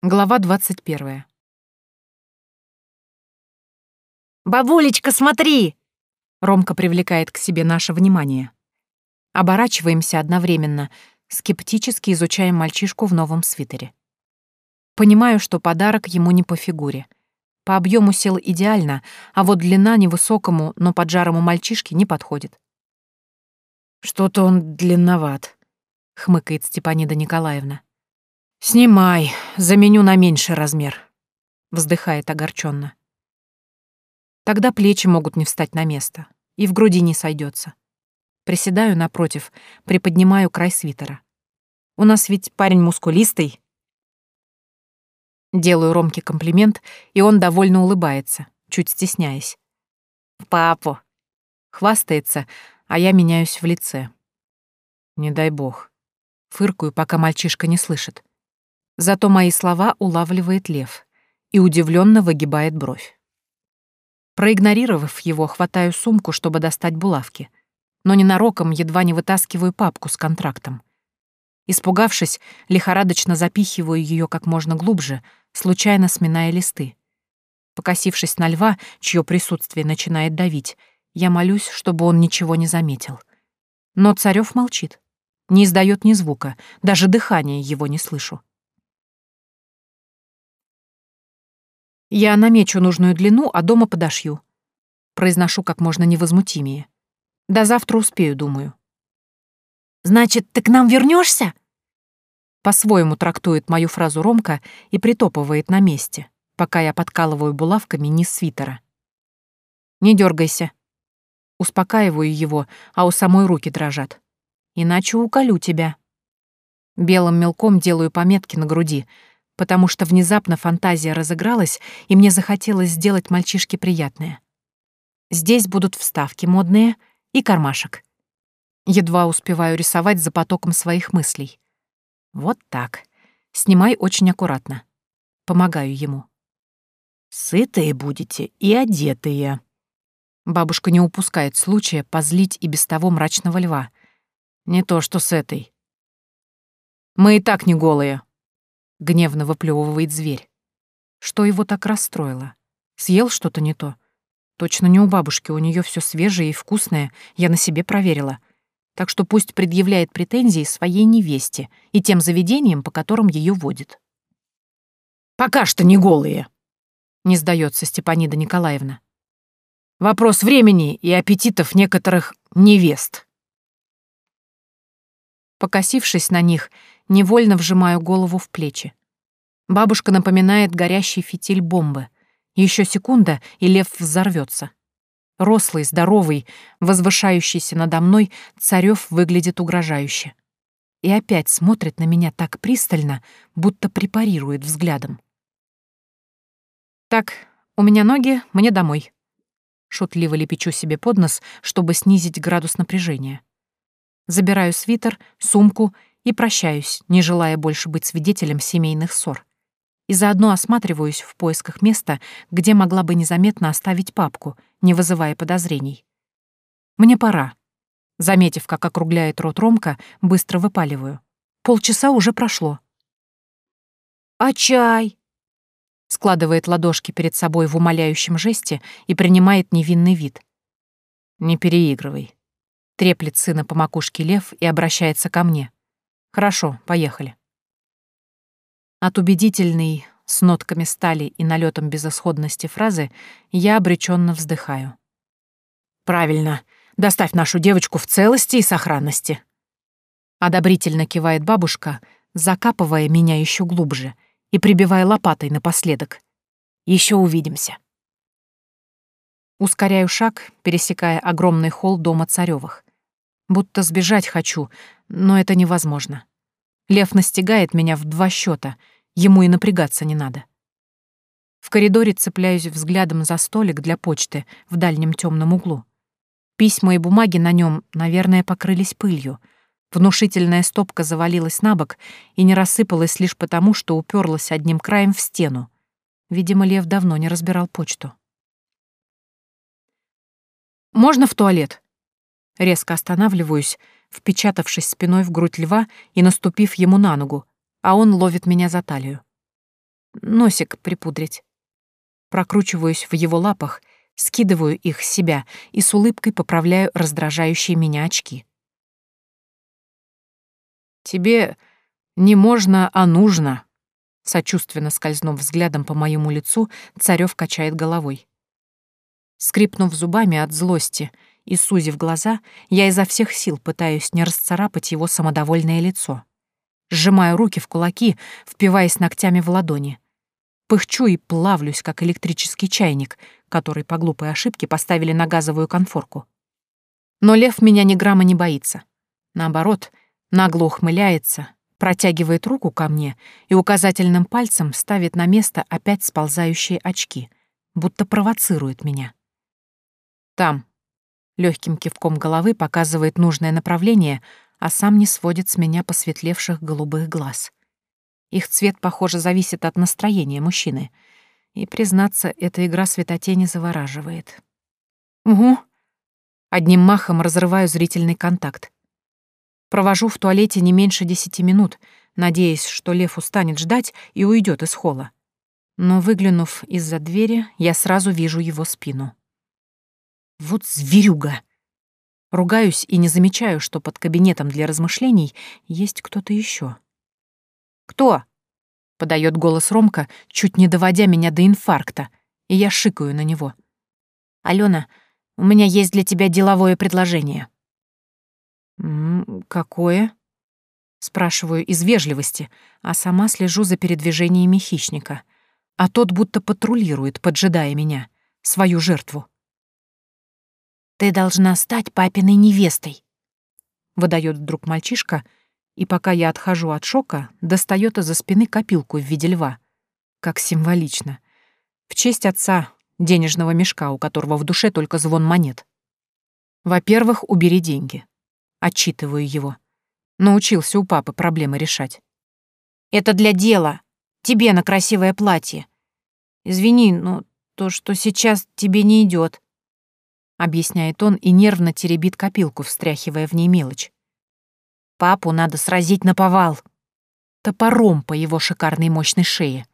Глава двадцать первая. «Бабулечка, смотри!» Ромка привлекает к себе наше внимание. Оборачиваемся одновременно, скептически изучаем мальчишку в новом свитере. Понимаю, что подарок ему не по фигуре. По объему сел идеально, а вот длина невысокому, но поджарому мальчишке не подходит. «Что-то он длинноват», — хмыкает Степанида Николаевна. «Снимай, заменю на меньший размер», — вздыхает огорченно. Тогда плечи могут не встать на место, и в груди не сойдется. Приседаю напротив, приподнимаю край свитера. У нас ведь парень мускулистый. Делаю Ромке комплимент, и он довольно улыбается, чуть стесняясь. «Папу!» Хвастается, а я меняюсь в лице. Не дай бог. Фыркую, пока мальчишка не слышит. Зато мои слова улавливает лев и удивленно выгибает бровь. Проигнорировав его, хватаю сумку, чтобы достать булавки, но ненароком едва не вытаскиваю папку с контрактом. Испугавшись, лихорадочно запихиваю ее как можно глубже, случайно сминая листы. Покосившись на льва, чье присутствие начинает давить, я молюсь, чтобы он ничего не заметил. Но Царев молчит, не издает ни звука, даже дыхания его не слышу. Я намечу нужную длину, а дома подошью. Произношу как можно невозмутимее. До завтра успею, думаю. «Значит, ты к нам вернешься? По-своему трактует мою фразу Ромка и притопывает на месте, пока я подкалываю булавками низ свитера. «Не дергайся. Успокаиваю его, а у самой руки дрожат. «Иначе уколю тебя». Белым мелком делаю пометки на груди, потому что внезапно фантазия разыгралась, и мне захотелось сделать мальчишке приятное. Здесь будут вставки модные и кармашек. Едва успеваю рисовать за потоком своих мыслей. Вот так. Снимай очень аккуратно. Помогаю ему. «Сытые будете и одетые». Бабушка не упускает случая позлить и без того мрачного льва. Не то что с этой. «Мы и так не голые», — гневно выплевывает зверь. Что его так расстроило? Съел что-то не то? Точно не у бабушки, у нее все свежее и вкусное, я на себе проверила. Так что пусть предъявляет претензии своей невесте и тем заведениям, по которым ее водит. «Пока что не голые», — не сдается Степанида Николаевна. «Вопрос времени и аппетитов некоторых невест». Покосившись на них, невольно вжимаю голову в плечи. Бабушка напоминает горящий фитиль бомбы. Еще секунда, и лев взорвется. Рослый, здоровый, возвышающийся надо мной, Царев выглядит угрожающе. И опять смотрит на меня так пристально, будто препарирует взглядом. «Так, у меня ноги, мне домой». Шутливо лепечу себе под нос, чтобы снизить градус напряжения. Забираю свитер, сумку и прощаюсь, не желая больше быть свидетелем семейных ссор. И заодно осматриваюсь в поисках места, где могла бы незаметно оставить папку, не вызывая подозрений. Мне пора. Заметив, как округляет рот Ромка, быстро выпаливаю. Полчаса уже прошло. «А чай?» Складывает ладошки перед собой в умоляющем жесте и принимает невинный вид. «Не переигрывай», Треплет сына по макушке лев и обращается ко мне. «Хорошо, поехали». От убедительной, с нотками стали и налетом безысходности фразы я обреченно вздыхаю. «Правильно. Доставь нашу девочку в целости и сохранности». Одобрительно кивает бабушка, закапывая меня еще глубже и прибивая лопатой напоследок. Еще увидимся. Ускоряю шаг, пересекая огромный холл дома Царёвых. Будто сбежать хочу, но это невозможно. Лев настигает меня в два счета, ему и напрягаться не надо. В коридоре цепляюсь взглядом за столик для почты в дальнем темном углу. Письма и бумаги на нем, наверное, покрылись пылью. Внушительная стопка завалилась на бок и не рассыпалась лишь потому, что уперлась одним краем в стену. Видимо, Лев давно не разбирал почту. «Можно в туалет?» Резко останавливаюсь, впечатавшись спиной в грудь льва и наступив ему на ногу, а он ловит меня за талию. носик припудрить. Прокручиваюсь в его лапах, скидываю их с себя и с улыбкой поправляю раздражающие меня очки. «Тебе не можно, а нужно», — сочувственно скользнув взглядом по моему лицу, Царёв качает головой. Скрипнув зубами от злости и сузив глаза, я изо всех сил пытаюсь не расцарапать его самодовольное лицо. Сжимаю руки в кулаки, впиваясь ногтями в ладони. Пыхчу и плавлюсь, как электрический чайник, который по глупой ошибке поставили на газовую конфорку. Но лев меня ни грамма не боится. Наоборот, нагло ухмыляется, протягивает руку ко мне и указательным пальцем ставит на место опять сползающие очки, будто провоцирует меня. Там. Легким кивком головы показывает нужное направление, а сам не сводит с меня посветлевших голубых глаз. Их цвет, похоже, зависит от настроения мужчины. И, признаться, эта игра светотени завораживает. Угу. Одним махом разрываю зрительный контакт. Провожу в туалете не меньше десяти минут, надеясь, что лев устанет ждать и уйдет из холла. Но, выглянув из-за двери, я сразу вижу его спину. Вот зверюга! Ругаюсь и не замечаю, что под кабинетом для размышлений есть кто-то еще. «Кто?» — подает голос Ромка, чуть не доводя меня до инфаркта, и я шикаю на него. «Алена, у меня есть для тебя деловое предложение». «М «Какое?» — спрашиваю из вежливости, а сама слежу за передвижениями хищника, а тот будто патрулирует, поджидая меня, свою жертву. «Ты должна стать папиной невестой», — выдает вдруг мальчишка, и пока я отхожу от шока, достает из-за спины копилку в виде льва. Как символично. В честь отца, денежного мешка, у которого в душе только звон монет. Во-первых, убери деньги. Отчитываю его. Научился у папы проблемы решать. «Это для дела. Тебе на красивое платье. Извини, но то, что сейчас тебе не идет объясняет он и нервно теребит копилку, встряхивая в ней мелочь. Папу надо сразить на повал. Топором по его шикарной мощной шее.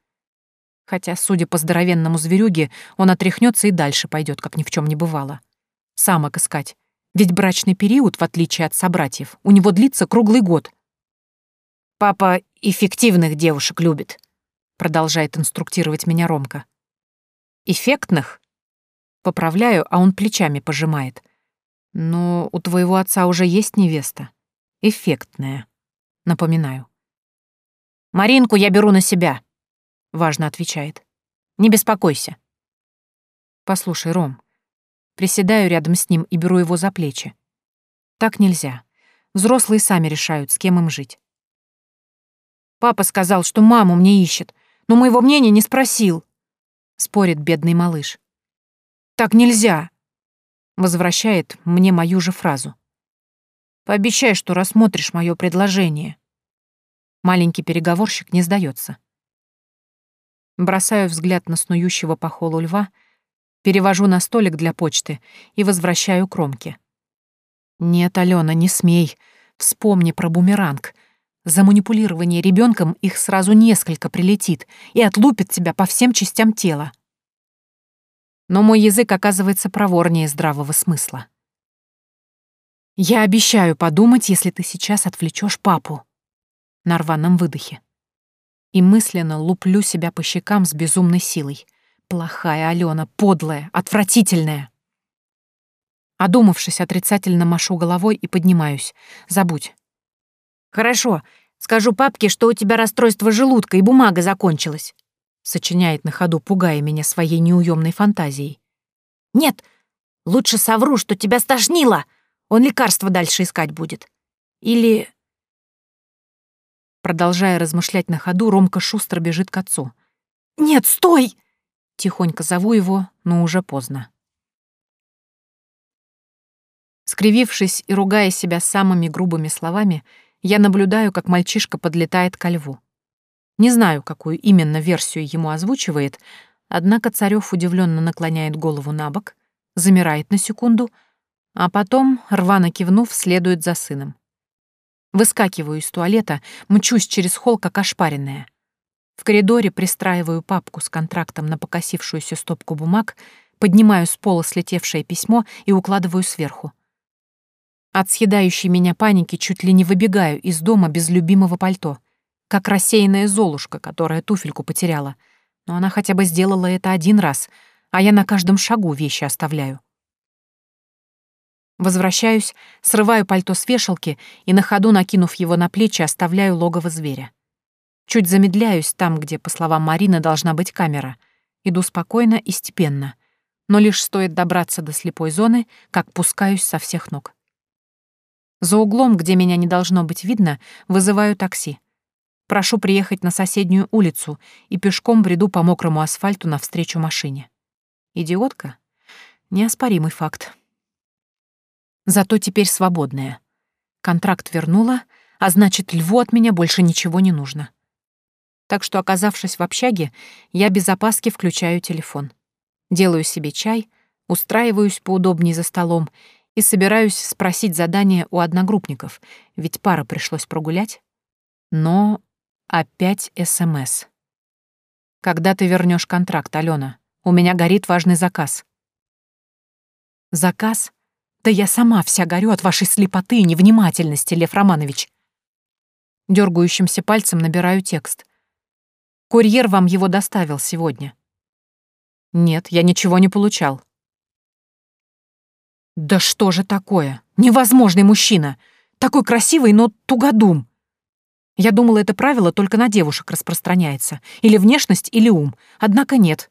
Хотя, судя по здоровенному зверюге, он отряхнется и дальше пойдет, как ни в чем не бывало. Самок искать. Ведь брачный период, в отличие от собратьев, у него длится круглый год. «Папа эффективных девушек любит», — продолжает инструктировать меня Ромка. «Эффектных?» Поправляю, а он плечами пожимает. Но у твоего отца уже есть невеста. Эффектная. Напоминаю. «Маринку я беру на себя», — важно отвечает. «Не беспокойся». «Послушай, Ром». Приседаю рядом с ним и беру его за плечи. Так нельзя. Взрослые сами решают, с кем им жить. «Папа сказал, что маму мне ищет, но моего мнения не спросил», — спорит бедный малыш. Так нельзя!» Возвращает мне мою же фразу. «Пообещай, что рассмотришь мое предложение». Маленький переговорщик не сдается. Бросаю взгляд на снующего по холу льва, перевожу на столик для почты и возвращаю кромки. «Нет, Алена, не смей. Вспомни про бумеранг. За манипулирование ребенком их сразу несколько прилетит и отлупит тебя по всем частям тела но мой язык оказывается проворнее здравого смысла. «Я обещаю подумать, если ты сейчас отвлечешь папу», на рваном выдохе. И мысленно луплю себя по щекам с безумной силой. Плохая Алена, подлая, отвратительная. Одумавшись, отрицательно машу головой и поднимаюсь. Забудь. «Хорошо, скажу папке, что у тебя расстройство желудка и бумага закончилась сочиняет на ходу, пугая меня своей неуемной фантазией. «Нет, лучше совру, что тебя стошнило. Он лекарство дальше искать будет. Или...» Продолжая размышлять на ходу, Ромка шустро бежит к отцу. «Нет, стой!» Тихонько зову его, но уже поздно. Скривившись и ругая себя самыми грубыми словами, я наблюдаю, как мальчишка подлетает ко льву. Не знаю, какую именно версию ему озвучивает, однако Царёв удивленно наклоняет голову на бок, замирает на секунду, а потом, рвано кивнув, следует за сыном. Выскакиваю из туалета, мчусь через холл, как ошпаренная. В коридоре пристраиваю папку с контрактом на покосившуюся стопку бумаг, поднимаю с пола слетевшее письмо и укладываю сверху. От съедающей меня паники чуть ли не выбегаю из дома без любимого пальто, как рассеянная золушка, которая туфельку потеряла. Но она хотя бы сделала это один раз, а я на каждом шагу вещи оставляю. Возвращаюсь, срываю пальто с вешалки и на ходу, накинув его на плечи, оставляю логово зверя. Чуть замедляюсь там, где, по словам Марины, должна быть камера. Иду спокойно и степенно. Но лишь стоит добраться до слепой зоны, как пускаюсь со всех ног. За углом, где меня не должно быть видно, вызываю такси. Прошу приехать на соседнюю улицу и пешком бреду по мокрому асфальту навстречу машине. Идиотка? Неоспоримый факт. Зато теперь свободная. Контракт вернула, а значит, льву от меня больше ничего не нужно. Так что, оказавшись в общаге, я без опаски включаю телефон. Делаю себе чай, устраиваюсь поудобнее за столом и собираюсь спросить задание у одногруппников, ведь пара пришлось прогулять. Но опять СМС. «Когда ты вернешь контракт, Алена? У меня горит важный заказ». «Заказ? Да я сама вся горю от вашей слепоты и невнимательности, Лев Романович». Дергающимся пальцем набираю текст. «Курьер вам его доставил сегодня». «Нет, я ничего не получал». «Да что же такое? Невозможный мужчина! Такой красивый, но тугодум!» Я думала, это правило только на девушек распространяется. Или внешность, или ум. Однако нет.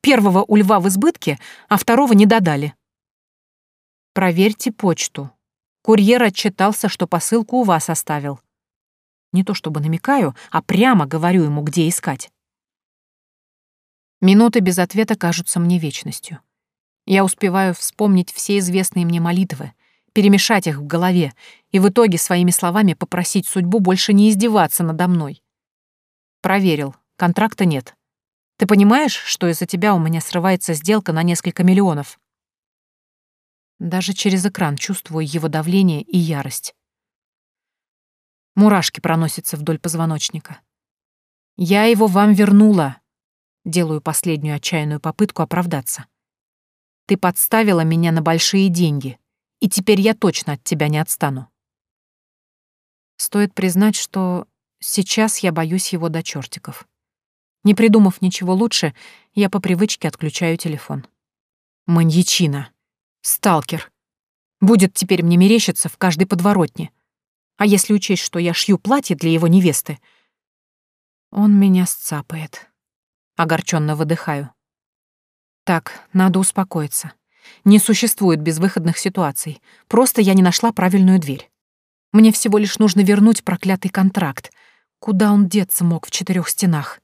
Первого у льва в избытке, а второго не додали. Проверьте почту. Курьер отчитался, что посылку у вас оставил. Не то чтобы намекаю, а прямо говорю ему, где искать. Минуты без ответа кажутся мне вечностью. Я успеваю вспомнить все известные мне молитвы, перемешать их в голове и в итоге своими словами попросить судьбу больше не издеваться надо мной. Проверил, контракта нет. Ты понимаешь, что из-за тебя у меня срывается сделка на несколько миллионов? Даже через экран чувствую его давление и ярость. Мурашки проносятся вдоль позвоночника. «Я его вам вернула!» Делаю последнюю отчаянную попытку оправдаться. «Ты подставила меня на большие деньги, и теперь я точно от тебя не отстану». Стоит признать, что сейчас я боюсь его до чертиков. Не придумав ничего лучше, я по привычке отключаю телефон. Маньячина. Сталкер. Будет теперь мне мерещиться в каждой подворотне. А если учесть, что я шью платье для его невесты, он меня сцапает. Огорченно выдыхаю. Так, надо успокоиться. Не существует безвыходных ситуаций. Просто я не нашла правильную дверь. Мне всего лишь нужно вернуть проклятый контракт. Куда он деться мог в четырех стенах?